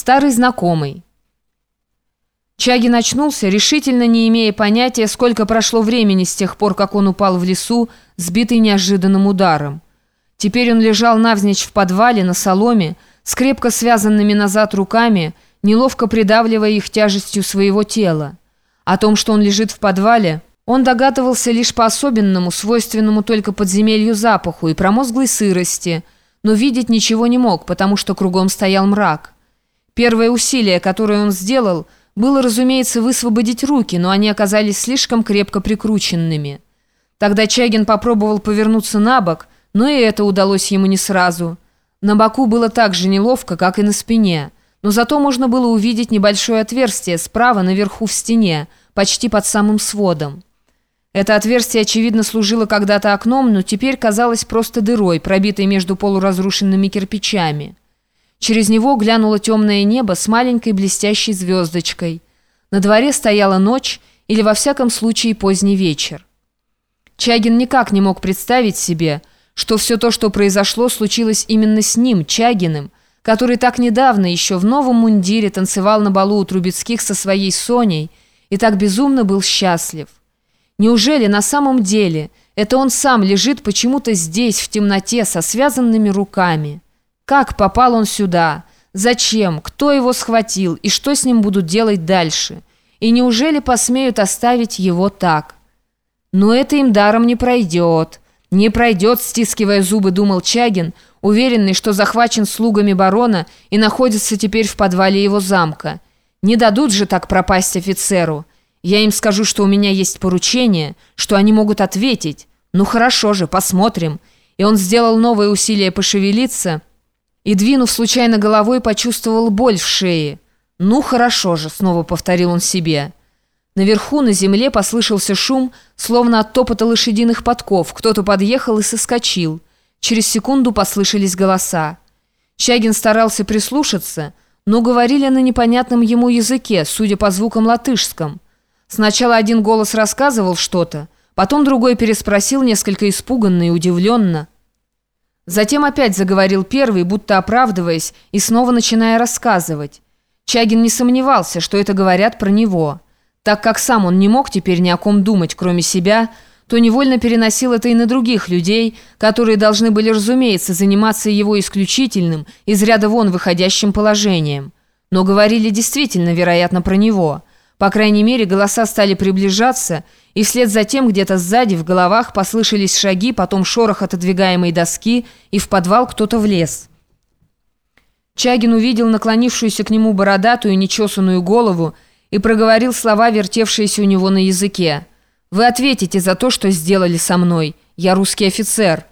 Старый знакомый. Чагин очнулся, решительно не имея понятия, сколько прошло времени с тех пор, как он упал в лесу, сбитый неожиданным ударом. Теперь он лежал навзничь в подвале, на соломе, с крепко связанными назад руками, неловко придавливая их тяжестью своего тела. О том, что он лежит в подвале, он догадывался лишь по особенному, свойственному только подземелью запаху и промозглой сырости, но видеть ничего не мог, потому что кругом стоял мрак. Первое усилие, которое он сделал, было, разумеется, высвободить руки, но они оказались слишком крепко прикрученными. Тогда Чагин попробовал повернуться на бок, но и это удалось ему не сразу. На боку было так же неловко, как и на спине, но зато можно было увидеть небольшое отверстие справа наверху в стене, почти под самым сводом. Это отверстие, очевидно, служило когда-то окном, но теперь казалось просто дырой, пробитой между полуразрушенными кирпичами. Через него глянуло темное небо с маленькой блестящей звездочкой. На дворе стояла ночь или, во всяком случае, поздний вечер. Чагин никак не мог представить себе, что все то, что произошло, случилось именно с ним, Чагиным, который так недавно еще в новом мундире танцевал на балу у Трубецких со своей Соней и так безумно был счастлив. Неужели на самом деле это он сам лежит почему-то здесь, в темноте, со связанными руками?» Как попал он сюда? Зачем? Кто его схватил? И что с ним будут делать дальше? И неужели посмеют оставить его так? Но это им даром не пройдет. Не пройдет, стискивая зубы, думал Чагин, уверенный, что захвачен слугами барона и находится теперь в подвале его замка. Не дадут же так пропасть офицеру. Я им скажу, что у меня есть поручение, что они могут ответить. Ну хорошо же, посмотрим. И он сделал новое усилие пошевелиться, и, двинув случайно головой, почувствовал боль в шее. «Ну, хорошо же», — снова повторил он себе. Наверху, на земле, послышался шум, словно от топота лошадиных подков. Кто-то подъехал и соскочил. Через секунду послышались голоса. Чагин старался прислушаться, но говорили на непонятном ему языке, судя по звукам латышском. Сначала один голос рассказывал что-то, потом другой переспросил несколько испуганно и удивленно. Затем опять заговорил первый, будто оправдываясь, и снова начиная рассказывать. Чагин не сомневался, что это говорят про него. Так как сам он не мог теперь ни о ком думать, кроме себя, то невольно переносил это и на других людей, которые должны были, разумеется, заниматься его исключительным, из ряда вон выходящим положением. Но говорили действительно, вероятно, про него – по крайней мере, голоса стали приближаться, и вслед за тем где-то сзади в головах послышались шаги, потом шорох отодвигаемой доски, и в подвал кто-то влез. Чагин увидел наклонившуюся к нему бородатую нечесанную голову и проговорил слова, вертевшиеся у него на языке. «Вы ответите за то, что сделали со мной. Я русский офицер».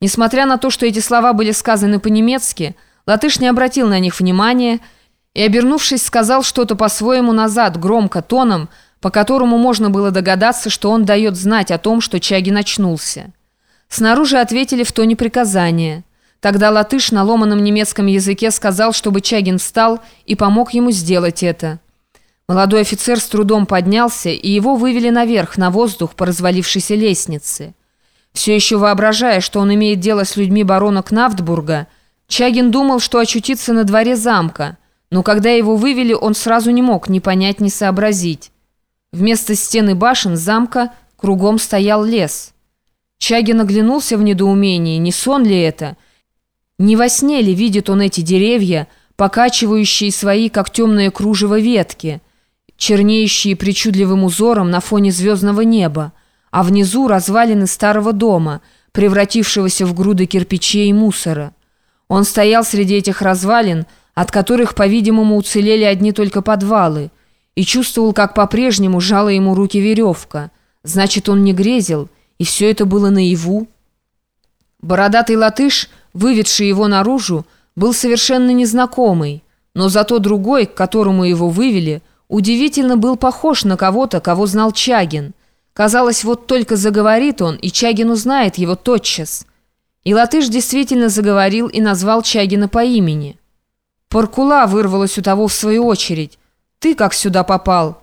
Несмотря на то, что эти слова были сказаны по-немецки, Латыш не обратил на них внимания, и, обернувшись, сказал что-то по-своему назад, громко, тоном, по которому можно было догадаться, что он дает знать о том, что Чагин очнулся. Снаружи ответили в тоне приказания. Тогда латыш на ломаном немецком языке сказал, чтобы Чагин встал и помог ему сделать это. Молодой офицер с трудом поднялся, и его вывели наверх, на воздух по развалившейся лестнице. Все еще воображая, что он имеет дело с людьми барона Кнафтбурга, Чагин думал, что очутится на дворе замка – но когда его вывели, он сразу не мог ни понять, ни сообразить. Вместо стены башен замка кругом стоял лес. Чагин оглянулся в недоумении, не сон ли это? Не во сне ли видит он эти деревья, покачивающие свои, как темное кружево, ветки, чернеющие причудливым узором на фоне звездного неба, а внизу развалины старого дома, превратившегося в груды кирпичей и мусора. Он стоял среди этих развалин, от которых, по-видимому, уцелели одни только подвалы, и чувствовал, как по-прежнему жала ему руки веревка. Значит, он не грезил, и все это было наяву. Бородатый латыш, выведший его наружу, был совершенно незнакомый, но зато другой, к которому его вывели, удивительно был похож на кого-то, кого знал Чагин. Казалось, вот только заговорит он, и Чагин узнает его тотчас. И латыш действительно заговорил и назвал Чагина по имени – Паркула вырвалась у того в свою очередь. «Ты как сюда попал?»